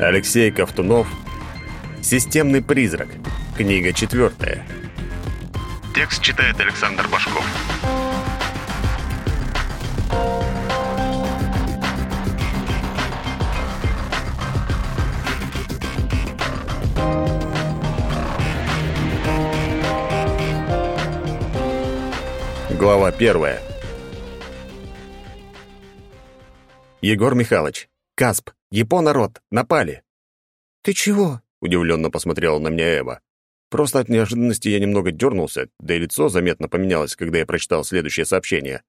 Алексей Ковтунов. Системный призрак. Книга четвертая. Текст читает Александр Башков. Глава первая. Егор Михайлович, Касп, Японарод, напали. Ты чего? Удивленно посмотрела на меня Эва. Просто от неожиданности я немного дернулся, да и лицо заметно поменялось, когда я прочитал следующее сообщение.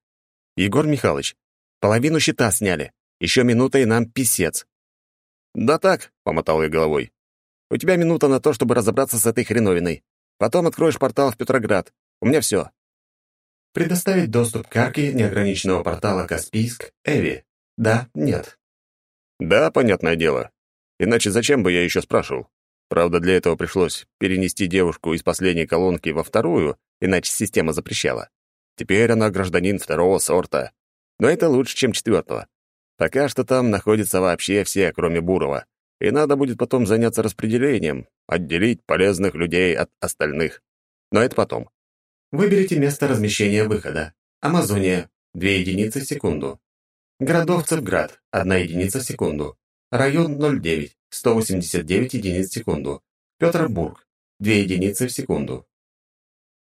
Егор Михайлович, половину щита сняли. Еще минута, и нам писец. Да так, помотал я головой. У тебя минута на то, чтобы разобраться с этой хреновиной. Потом откроешь портал в Петроград. У меня все. Предоставить доступ к арке неограниченного портала Каспийск Эви. Да, нет. Да, понятное дело. Иначе зачем бы я еще спрашивал? Правда, для этого пришлось перенести девушку из последней колонки во вторую, иначе система запрещала. Теперь она гражданин второго сорта. Но это лучше, чем четвертого. Пока что там находятся вообще все, кроме Бурова. И надо будет потом заняться распределением, отделить полезных людей от остальных. Но это потом. Выберите место размещения выхода. Амазония — 2 единицы в секунду. Городовцев-Град — 1 единица в секунду. Район 09 — 189 единиц в секунду. Петербург — 2 единицы в секунду.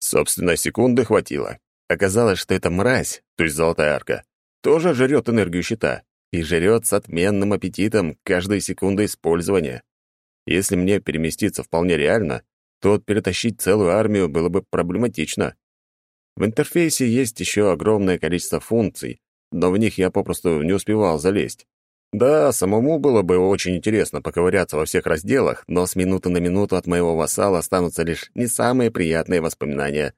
Собственно, секунды хватило. Оказалось, что эта мразь, то есть золотая арка, тоже жрет энергию щита. И жрет с отменным аппетитом каждой секунды использования. Если мне переместиться вполне реально, то перетащить целую армию было бы проблематично. В интерфейсе есть еще огромное количество функций, но в них я попросту не успевал залезть. Да, самому было бы очень интересно поковыряться во всех разделах, но с минуты на минуту от моего вассала останутся лишь не самые приятные воспоминания.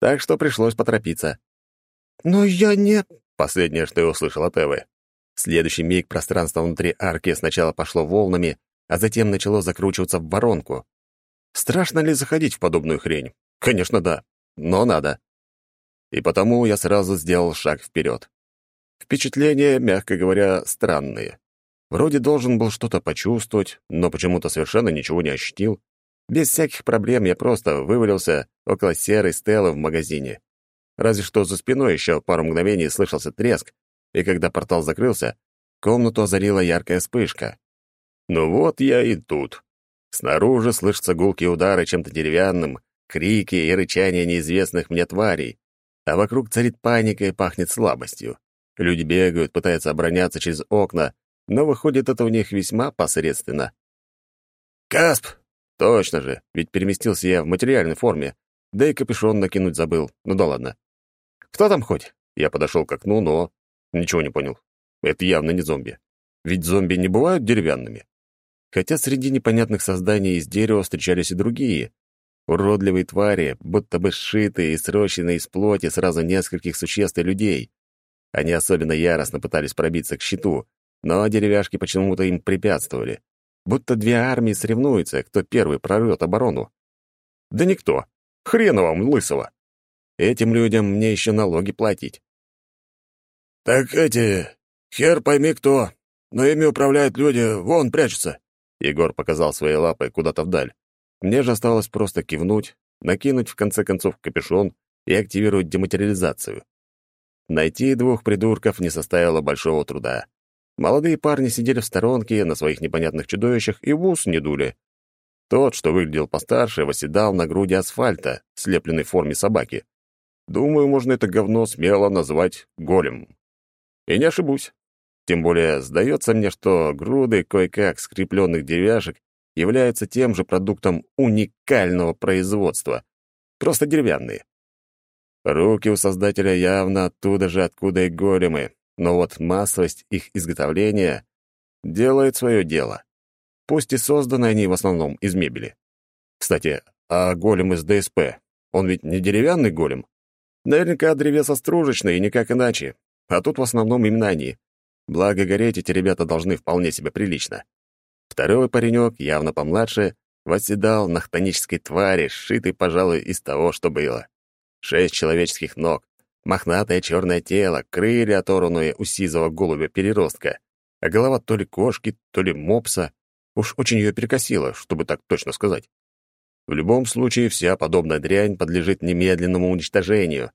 Так что пришлось поторопиться. «Но я не...» — последнее, что я услышал от Эвы. В следующий миг пространство внутри арки сначала пошло волнами, а затем начало закручиваться в воронку. Страшно ли заходить в подобную хрень? Конечно, да. Но надо. И потому я сразу сделал шаг вперед. Впечатления, мягко говоря, странные. Вроде должен был что-то почувствовать, но почему-то совершенно ничего не ощутил. Без всяких проблем я просто вывалился около серой стелы в магазине. Разве что за спиной еще пару мгновений слышался треск, и когда портал закрылся, комнату озарила яркая вспышка. Ну вот я и тут. Снаружи слышатся гулкие удары чем-то деревянным, крики и рычания неизвестных мне тварей, а вокруг царит паника и пахнет слабостью. Люди бегают, пытаются обороняться через окна, но выходит это у них весьма посредственно. «Касп!» Точно же, ведь переместился я в материальной форме, да и капюшон накинуть забыл. Ну да ладно. «Кто там хоть?» Я подошел к окну, но... Ничего не понял. Это явно не зомби. Ведь зомби не бывают деревянными. Хотя среди непонятных созданий из дерева встречались и другие. Уродливые твари, будто бы сшитые и срощенные из плоти сразу нескольких существ и людей. Они особенно яростно пытались пробиться к щиту, но деревяшки почему-то им препятствовали. Будто две армии соревнуются, кто первый прорвет оборону. Да никто. Хрена вам, лысого. Этим людям мне еще налоги платить. «Так эти... Хер пойми кто, но ими управляют люди, вон прячутся», Егор показал своей лапой куда-то вдаль. Мне же осталось просто кивнуть, накинуть в конце концов капюшон и активировать дематериализацию. Найти двух придурков не составило большого труда. Молодые парни сидели в сторонке на своих непонятных чудовищах и в ус не дули. Тот, что выглядел постарше, восседал на груди асфальта, слепленной в форме собаки. Думаю, можно это говно смело назвать голем. И не ошибусь. Тем более, сдается мне, что груды кое-как скрепленных деревяшек являются тем же продуктом уникального производства. Просто деревянные. Руки у создателя явно оттуда же, откуда и големы, но вот массовость их изготовления делает свое дело. Пусть и созданы они в основном из мебели. Кстати, а голем из ДСП, он ведь не деревянный голем? Наверняка древесостружечный и никак иначе. А тут в основном именно они. Благо, гореть эти ребята должны вполне себе прилично. Второй паренек, явно помладше, восседал на хтонической твари, сшитой, пожалуй, из того, что было. Шесть человеческих ног, мохнатое черное тело, крылья, оторванные у сизого голубя переростка, а голова то ли кошки, то ли мопса. Уж очень ее перекосило, чтобы так точно сказать. В любом случае, вся подобная дрянь подлежит немедленному уничтожению.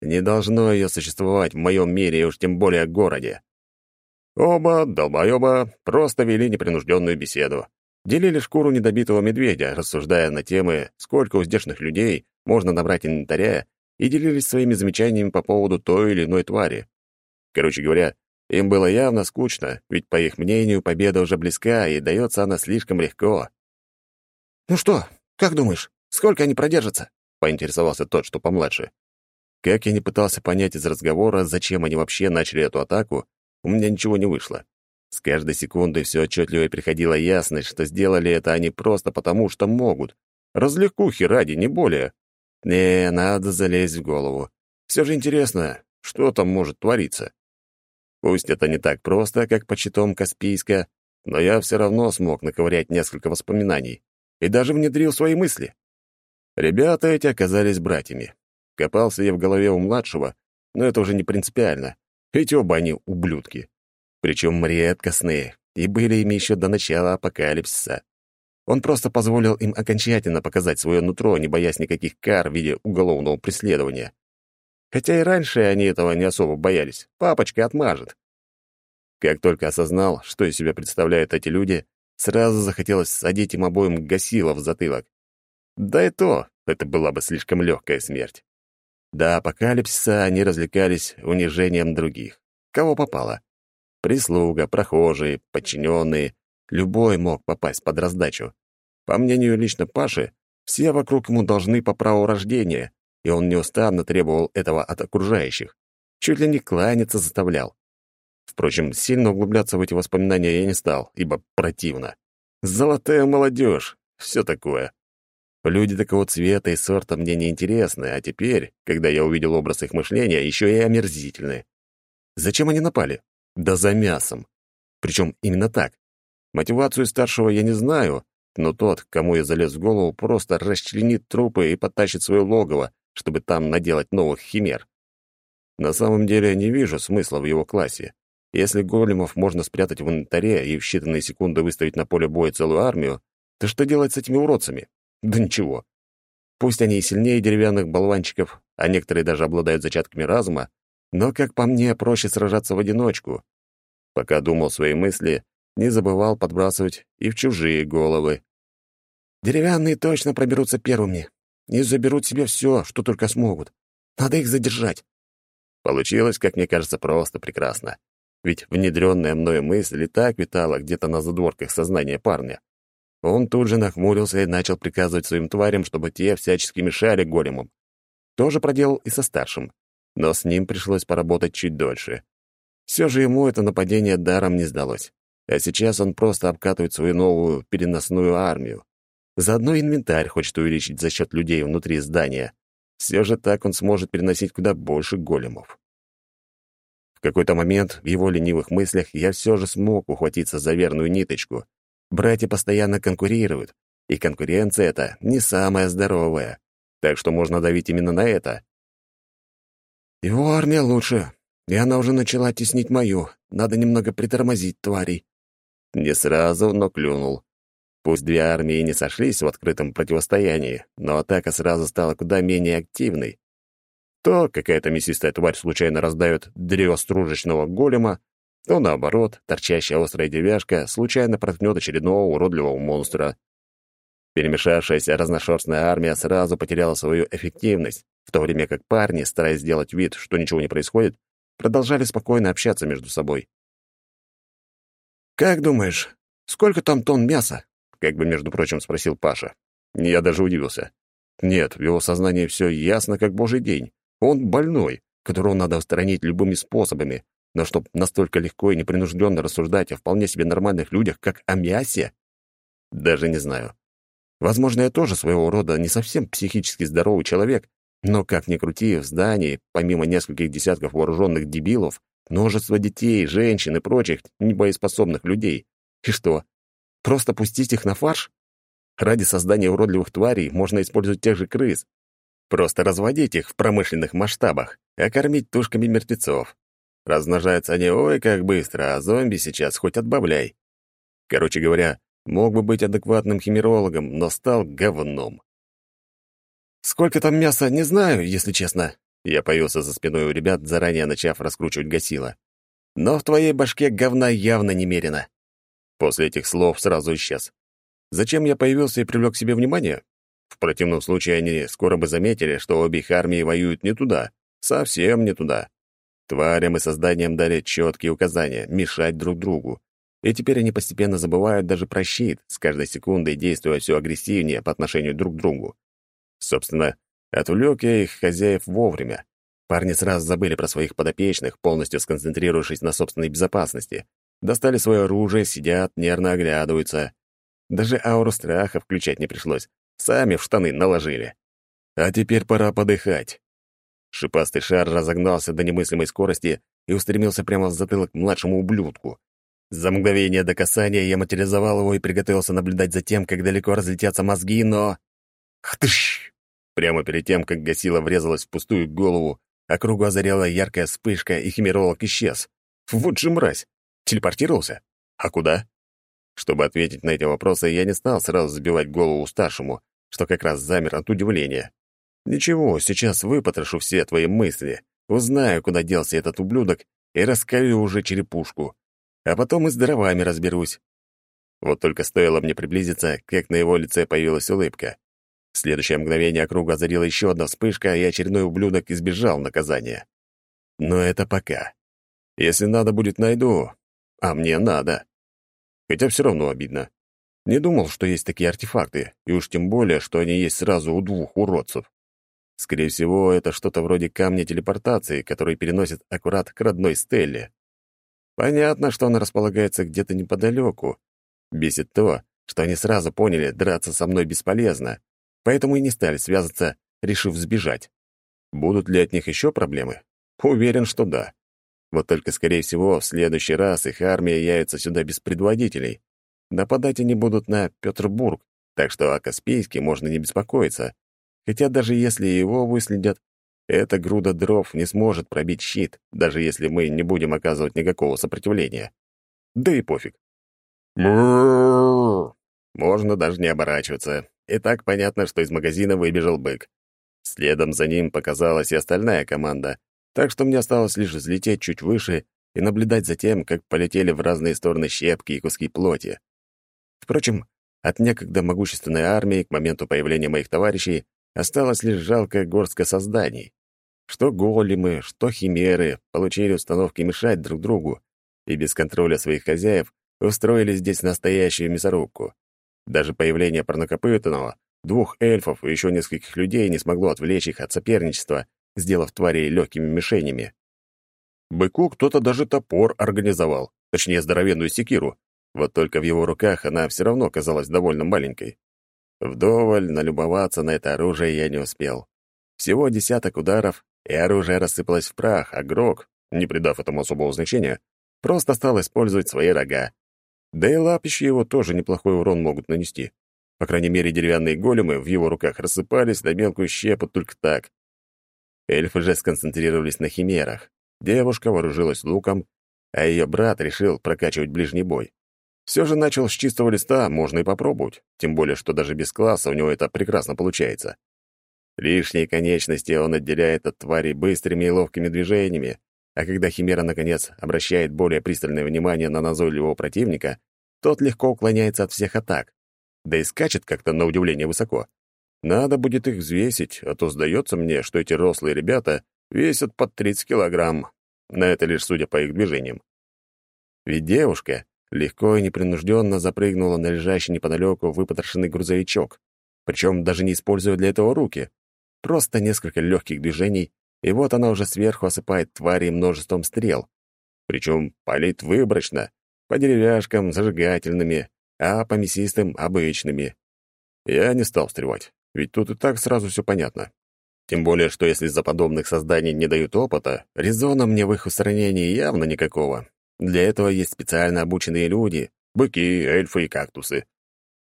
Не должно ее существовать в моем мире, и уж тем более городе. Оба долбоеба просто вели непринужденную беседу. Делили шкуру недобитого медведя, рассуждая на темы, сколько у здешних людей можно набрать инвентаря, и делились своими замечаниями по поводу той или иной твари. Короче говоря, им было явно скучно, ведь, по их мнению, победа уже близка, и дается она слишком легко. «Ну что, как думаешь, сколько они продержатся?» — поинтересовался тот, что помладше. Как я не пытался понять из разговора, зачем они вообще начали эту атаку, у меня ничего не вышло. С каждой секундой все отчетливо приходила ясность, что сделали это они просто потому, что могут. Развлекухи ради, не более. Не, надо залезть в голову. Все же интересно, что там может твориться. Пусть это не так просто, как по читом Каспийска, но я все равно смог наковырять несколько воспоминаний и даже внедрил свои мысли. Ребята эти оказались братьями. Копался я в голове у младшего, но это уже не принципиально, ведь оба они ублюдки. Причем редкостные, и были ими еще до начала апокалипсиса. Он просто позволил им окончательно показать свое нутро, не боясь никаких кар в виде уголовного преследования. Хотя и раньше они этого не особо боялись. Папочка отмажет. Как только осознал, что из себя представляют эти люди, сразу захотелось садить им обоим гасило в затылок. Да и то, это была бы слишком легкая смерть. До апокалипсиса они развлекались унижением других. Кого попало. Прислуга, прохожие, подчиненные. Любой мог попасть под раздачу. По мнению лично Паши, все вокруг ему должны по праву рождения, и он неустанно требовал этого от окружающих. Чуть ли не кланяться заставлял. Впрочем, сильно углубляться в эти воспоминания я не стал, ибо противно. Золотая молодежь, все такое. Люди такого цвета и сорта мне не интересны, а теперь, когда я увидел образ их мышления, еще и омерзительны. Зачем они напали? Да за мясом. Причем именно так. Мотивацию старшего я не знаю, но тот, кому я залез в голову, просто расчленит трупы и потащит свое логово, чтобы там наделать новых химер. На самом деле я не вижу смысла в его классе. Если големов можно спрятать в инвентаре и в считанные секунды выставить на поле боя целую армию, то что делать с этими уродцами? Да ничего. Пусть они и сильнее деревянных болванчиков, а некоторые даже обладают зачатками разума, но, как по мне, проще сражаться в одиночку. Пока думал свои мысли, не забывал подбрасывать и в чужие головы. Деревянные точно проберутся первыми и заберут себе все, что только смогут. Надо их задержать. Получилось, как мне кажется, просто прекрасно. Ведь внедренная мною мысль и так витала где-то на задворках сознания парня. Он тут же нахмурился и начал приказывать своим тварям, чтобы те всячески мешали големам. Тоже проделал и со старшим, но с ним пришлось поработать чуть дольше. Все же ему это нападение даром не сдалось. А сейчас он просто обкатывает свою новую переносную армию. Заодно инвентарь хочет увеличить за счет людей внутри здания. Все же так он сможет переносить куда больше големов. В какой-то момент в его ленивых мыслях я все же смог ухватиться за верную ниточку — Братья постоянно конкурируют, и конкуренция эта не самая здоровая, так что можно давить именно на это. Его армия лучше, и она уже начала теснить мою. Надо немного притормозить тварей. Не сразу, но клюнул. Пусть две армии не сошлись в открытом противостоянии, но атака сразу стала куда менее активной. То какая-то мясистая тварь случайно раздает древо стружечного голема, то наоборот, торчащая острая деревяшка случайно проткнет очередного уродливого монстра. Перемешавшаяся разношерстная армия сразу потеряла свою эффективность, в то время как парни, стараясь сделать вид, что ничего не происходит, продолжали спокойно общаться между собой. «Как думаешь, сколько там тонн мяса?» — как бы, между прочим, спросил Паша. Я даже удивился. Нет, в его сознании все ясно, как божий день. Он больной, которого надо устранить любыми способами, но чтоб настолько легко и непринужденно рассуждать о вполне себе нормальных людях, как о мясе? Даже не знаю. Возможно, я тоже своего рода не совсем психически здоровый человек, но, как ни крути, в здании, помимо нескольких десятков вооруженных дебилов, множество детей, женщин и прочих небоеспособных людей. И что, просто пустить их на фарш? Ради создания уродливых тварей можно использовать тех же крыс. Просто разводить их в промышленных масштабах, а кормить тушками мертвецов. Размножаются они ой как быстро, а зомби сейчас хоть отбавляй. Короче говоря, Мог бы быть адекватным химерологом, но стал говном. «Сколько там мяса, не знаю, если честно». Я появился за спиной у ребят, заранее начав раскручивать гасила. «Но в твоей башке говна явно немерено». После этих слов сразу исчез. Зачем я появился и привлек к себе внимание? В противном случае они скоро бы заметили, что обе их армии воюют не туда. Совсем не туда. Тварям и созданиям дали четкие указания — мешать друг другу. И теперь они постепенно забывают даже про щит, с каждой секундой действуя все агрессивнее по отношению друг к другу. Собственно, отвлек я их хозяев вовремя. Парни сразу забыли про своих подопечных, полностью сконцентрировавшись на собственной безопасности. Достали свое оружие, сидят, нервно оглядываются. Даже ауру страха включать не пришлось. Сами в штаны наложили. А теперь пора подыхать. Шипастый шар разогнался до немыслимой скорости и устремился прямо в затылок младшему ублюдку. За мгновение до касания я материализовал его и приготовился наблюдать за тем, как далеко разлетятся мозги, но... Хтыщ! Прямо перед тем, как гасила врезалась в пустую голову, округу озарила яркая вспышка, и химеролог исчез. Вот же мразь! Телепортировался? А куда? Чтобы ответить на эти вопросы, я не стал сразу забивать голову старшему, что как раз замер от удивления. Ничего, сейчас выпотрошу все твои мысли, узнаю, куда делся этот ублюдок, и раскалю уже черепушку а потом и с дровами разберусь. Вот только стоило мне приблизиться, как на его лице появилась улыбка. В следующее мгновение округа озарила еще одна вспышка, и очередной ублюдок избежал наказания. Но это пока. Если надо будет, найду. А мне надо. Хотя все равно обидно. Не думал, что есть такие артефакты, и уж тем более, что они есть сразу у двух уродцев. Скорее всего, это что-то вроде камня телепортации, который переносит аккурат к родной Стелле. Понятно, что он располагается где-то неподалеку. Бесит то, что они сразу поняли, драться со мной бесполезно, поэтому и не стали связаться, решив сбежать. Будут ли от них еще проблемы? Уверен, что да. Вот только, скорее всего, в следующий раз их армия явится сюда без предводителей. Нападать они будут на Петербург, так что о Каспийске можно не беспокоиться. Хотя даже если его выследят, эта груда дров не сможет пробить щит, даже если мы не будем оказывать никакого сопротивления. Да и пофиг. Можно даже не оборачиваться. И так понятно, что из магазина выбежал бык. Следом за ним показалась и остальная команда, так что мне осталось лишь взлететь чуть выше и наблюдать за тем, как полетели в разные стороны щепки и куски плоти. Впрочем, от некогда могущественной армии к моменту появления моих товарищей Осталось лишь жалкая горстка созданий. Что големы, что химеры получили установки мешать друг другу и без контроля своих хозяев устроили здесь настоящую мясорубку. Даже появление парнокопытного, двух эльфов и еще нескольких людей не смогло отвлечь их от соперничества, сделав тварей легкими мишенями. Быку кто-то даже топор организовал, точнее, здоровенную секиру. Вот только в его руках она все равно казалась довольно маленькой. Вдоволь налюбоваться на это оружие я не успел. Всего десяток ударов, и оружие рассыпалось в прах, а Грок, не придав этому особого значения, просто стал использовать свои рога. Да и лапищи его тоже неплохой урон могут нанести. По крайней мере, деревянные големы в его руках рассыпались на мелкую щепу только так. Эльфы же сконцентрировались на химерах. Девушка вооружилась луком, а ее брат решил прокачивать ближний бой. Все же начал с чистого листа, можно и попробовать, тем более, что даже без класса у него это прекрасно получается. Лишние конечности он отделяет от тварей быстрыми и ловкими движениями, а когда Химера, наконец, обращает более пристальное внимание на назойливого противника, тот легко уклоняется от всех атак, да и скачет как-то на удивление высоко. Надо будет их взвесить, а то сдается мне, что эти рослые ребята весят под 30 килограмм. На это лишь судя по их движениям. Ведь девушка легко и непринужденно запрыгнула на лежащий неподалеку выпотрошенный грузовичок, причем даже не используя для этого руки. Просто несколько легких движений, и вот она уже сверху осыпает твари множеством стрел. Причем палит выборочно, по деревяшкам зажигательными, а по мясистым — обычными. Я не стал встревать, ведь тут и так сразу все понятно. Тем более, что если за подобных созданий не дают опыта, резона мне в их устранении явно никакого, для этого есть специально обученные люди, быки, эльфы и кактусы.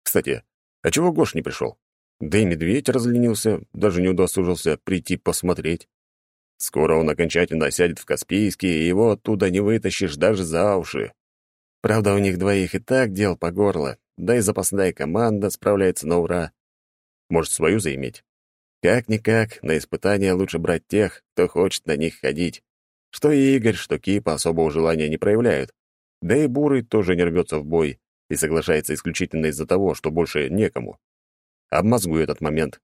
Кстати, а чего Гош не пришел? Да и медведь разленился, даже не удосужился прийти посмотреть. Скоро он окончательно сядет в Каспийске, и его оттуда не вытащишь даже за уши. Правда, у них двоих и так дел по горло, да и запасная команда справляется на ура. Может, свою заиметь? Как-никак, на испытания лучше брать тех, кто хочет на них ходить. Что и Игорь, что Кипа особого желания не проявляют. Да и Бурый тоже не рвется в бой и соглашается исключительно из-за того, что больше некому. Обмозгую этот момент.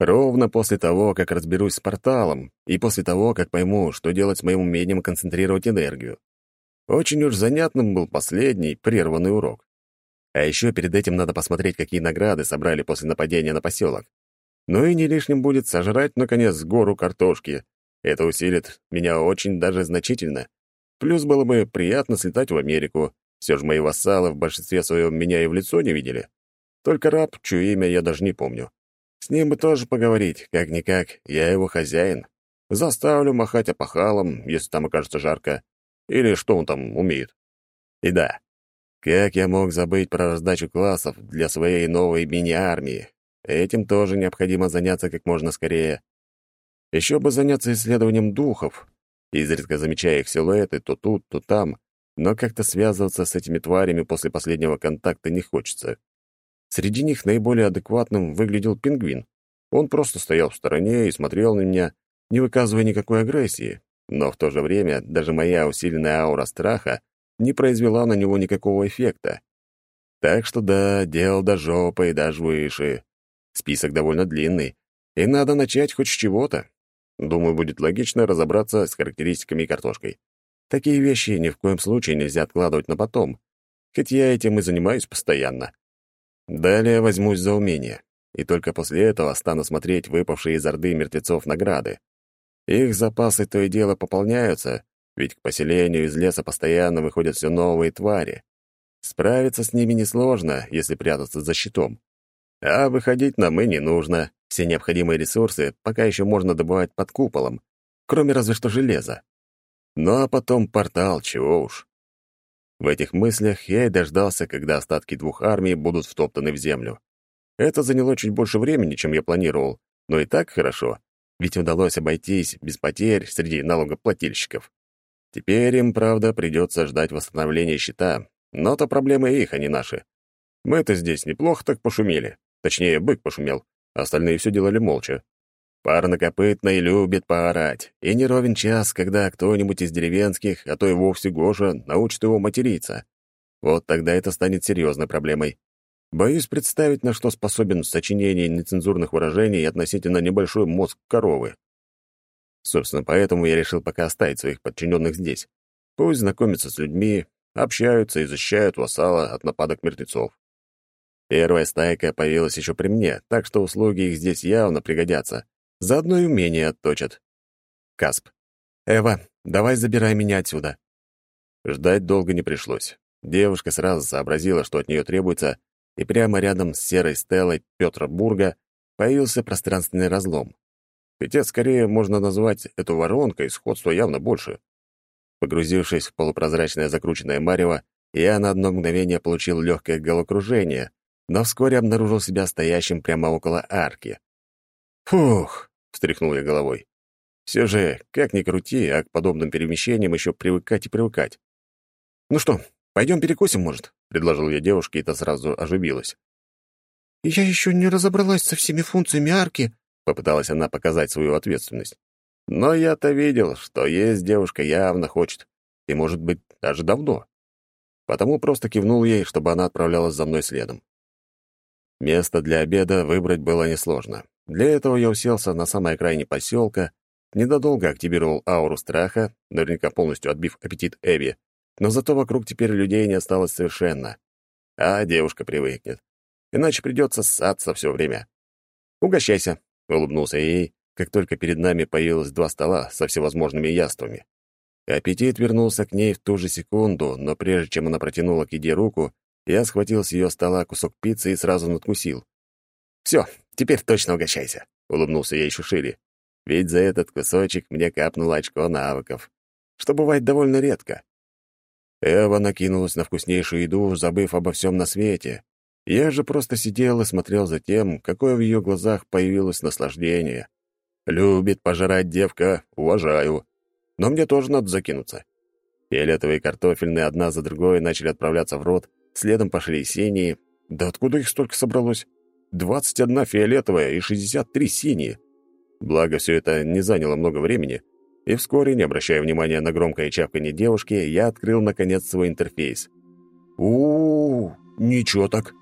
Ровно после того, как разберусь с порталом, и после того, как пойму, что делать с моим умением концентрировать энергию. Очень уж занятным был последний, прерванный урок. А еще перед этим надо посмотреть, какие награды собрали после нападения на поселок. Ну и не лишним будет сожрать, наконец, гору картошки. Это усилит меня очень даже значительно. Плюс было бы приятно слетать в Америку. Все же мои вассалы в большинстве своем меня и в лицо не видели. Только раб, чье имя я даже не помню. С ним бы тоже поговорить, как-никак, я его хозяин. Заставлю махать опахалом, если там окажется жарко. Или что он там умеет. И да, как я мог забыть про раздачу классов для своей новой мини-армии? Этим тоже необходимо заняться как можно скорее. Еще бы заняться исследованием духов, изредка замечая их силуэты то тут, то там, но как-то связываться с этими тварями после последнего контакта не хочется. Среди них наиболее адекватным выглядел пингвин. Он просто стоял в стороне и смотрел на меня, не выказывая никакой агрессии, но в то же время даже моя усиленная аура страха не произвела на него никакого эффекта. Так что да, дел до жопы и даже выше. Список довольно длинный, и надо начать хоть с чего-то. Думаю, будет логично разобраться с характеристиками и картошкой. Такие вещи ни в коем случае нельзя откладывать на потом, хоть я этим и занимаюсь постоянно. Далее возьмусь за умение, и только после этого стану смотреть выпавшие из Орды мертвецов награды. Их запасы то и дело пополняются, ведь к поселению из леса постоянно выходят все новые твари. Справиться с ними несложно, если прятаться за щитом. А выходить нам и не нужно. Все необходимые ресурсы пока еще можно добывать под куполом, кроме разве что железа. Ну а потом портал, чего уж. В этих мыслях я и дождался, когда остатки двух армий будут втоптаны в землю. Это заняло чуть больше времени, чем я планировал, но и так хорошо ведь удалось обойтись без потерь среди налогоплательщиков. Теперь им, правда, придется ждать восстановления счета, но то проблемы их, а не наши. Мы-то здесь неплохо так пошумели. Точнее, бык пошумел, остальные все делали молча. Парнокопытный любит поорать, и не ровен час, когда кто-нибудь из деревенских, а то и вовсе Гоша, научит его материться. Вот тогда это станет серьезной проблемой. Боюсь представить, на что способен сочинение нецензурных выражений относительно небольшой мозг коровы. Собственно, поэтому я решил пока оставить своих подчиненных здесь. Пусть знакомятся с людьми, общаются и защищают вассала от нападок мертвецов. Первая стайка появилась еще при мне, так что услуги их здесь явно пригодятся. Заодно и умения отточат. Касп. «Эва, давай забирай меня отсюда». Ждать долго не пришлось. Девушка сразу сообразила, что от нее требуется, и прямо рядом с серой стелой Петра Бурга появился пространственный разлом. Хотя скорее можно назвать эту воронкой, сходство явно больше. Погрузившись в полупрозрачное закрученное марево, я на одно мгновение получил легкое головокружение, но вскоре обнаружил себя стоящим прямо около арки. «Фух!» — встряхнул я головой. «Все же, как ни крути, а к подобным перемещениям еще привыкать и привыкать. Ну что, пойдем перекусим, может?» предложил я девушке, и та сразу оживилась. «Я еще не разобралась со всеми функциями арки», — попыталась она показать свою ответственность. Но я-то видел, что есть девушка явно хочет, и, может быть, даже давно. Потому просто кивнул ей, чтобы она отправлялась за мной следом. Место для обеда выбрать было несложно. Для этого я уселся на самой окраине поселка, недодолго активировал ауру страха, наверняка полностью отбив аппетит Эви, но зато вокруг теперь людей не осталось совершенно. А девушка привыкнет. Иначе придется ссаться все время. «Угощайся», — улыбнулся ей, как только перед нами появилось два стола со всевозможными яствами. Аппетит вернулся к ней в ту же секунду, но прежде чем она протянула к еде руку, я схватил с ее стола кусок пиццы и сразу надкусил. «Все, теперь точно угощайся», — улыбнулся я еще шире. Ведь за этот кусочек мне капнуло очко навыков, что бывает довольно редко. Эва накинулась на вкуснейшую еду, забыв обо всем на свете. Я же просто сидел и смотрел за тем, какое в ее глазах появилось наслаждение. Любит пожрать девка, уважаю. Но мне тоже надо закинуться. Фиолетовые картофельные одна за другой начали отправляться в рот, следом пошли синие, Да откуда их столько собралось? 21 фиолетовая и 63 синие. Благо, все это не заняло много времени, и вскоре, не обращая внимания на громкое чавканье девушки, я открыл, наконец, свой интерфейс. у, -у, -у ничего так.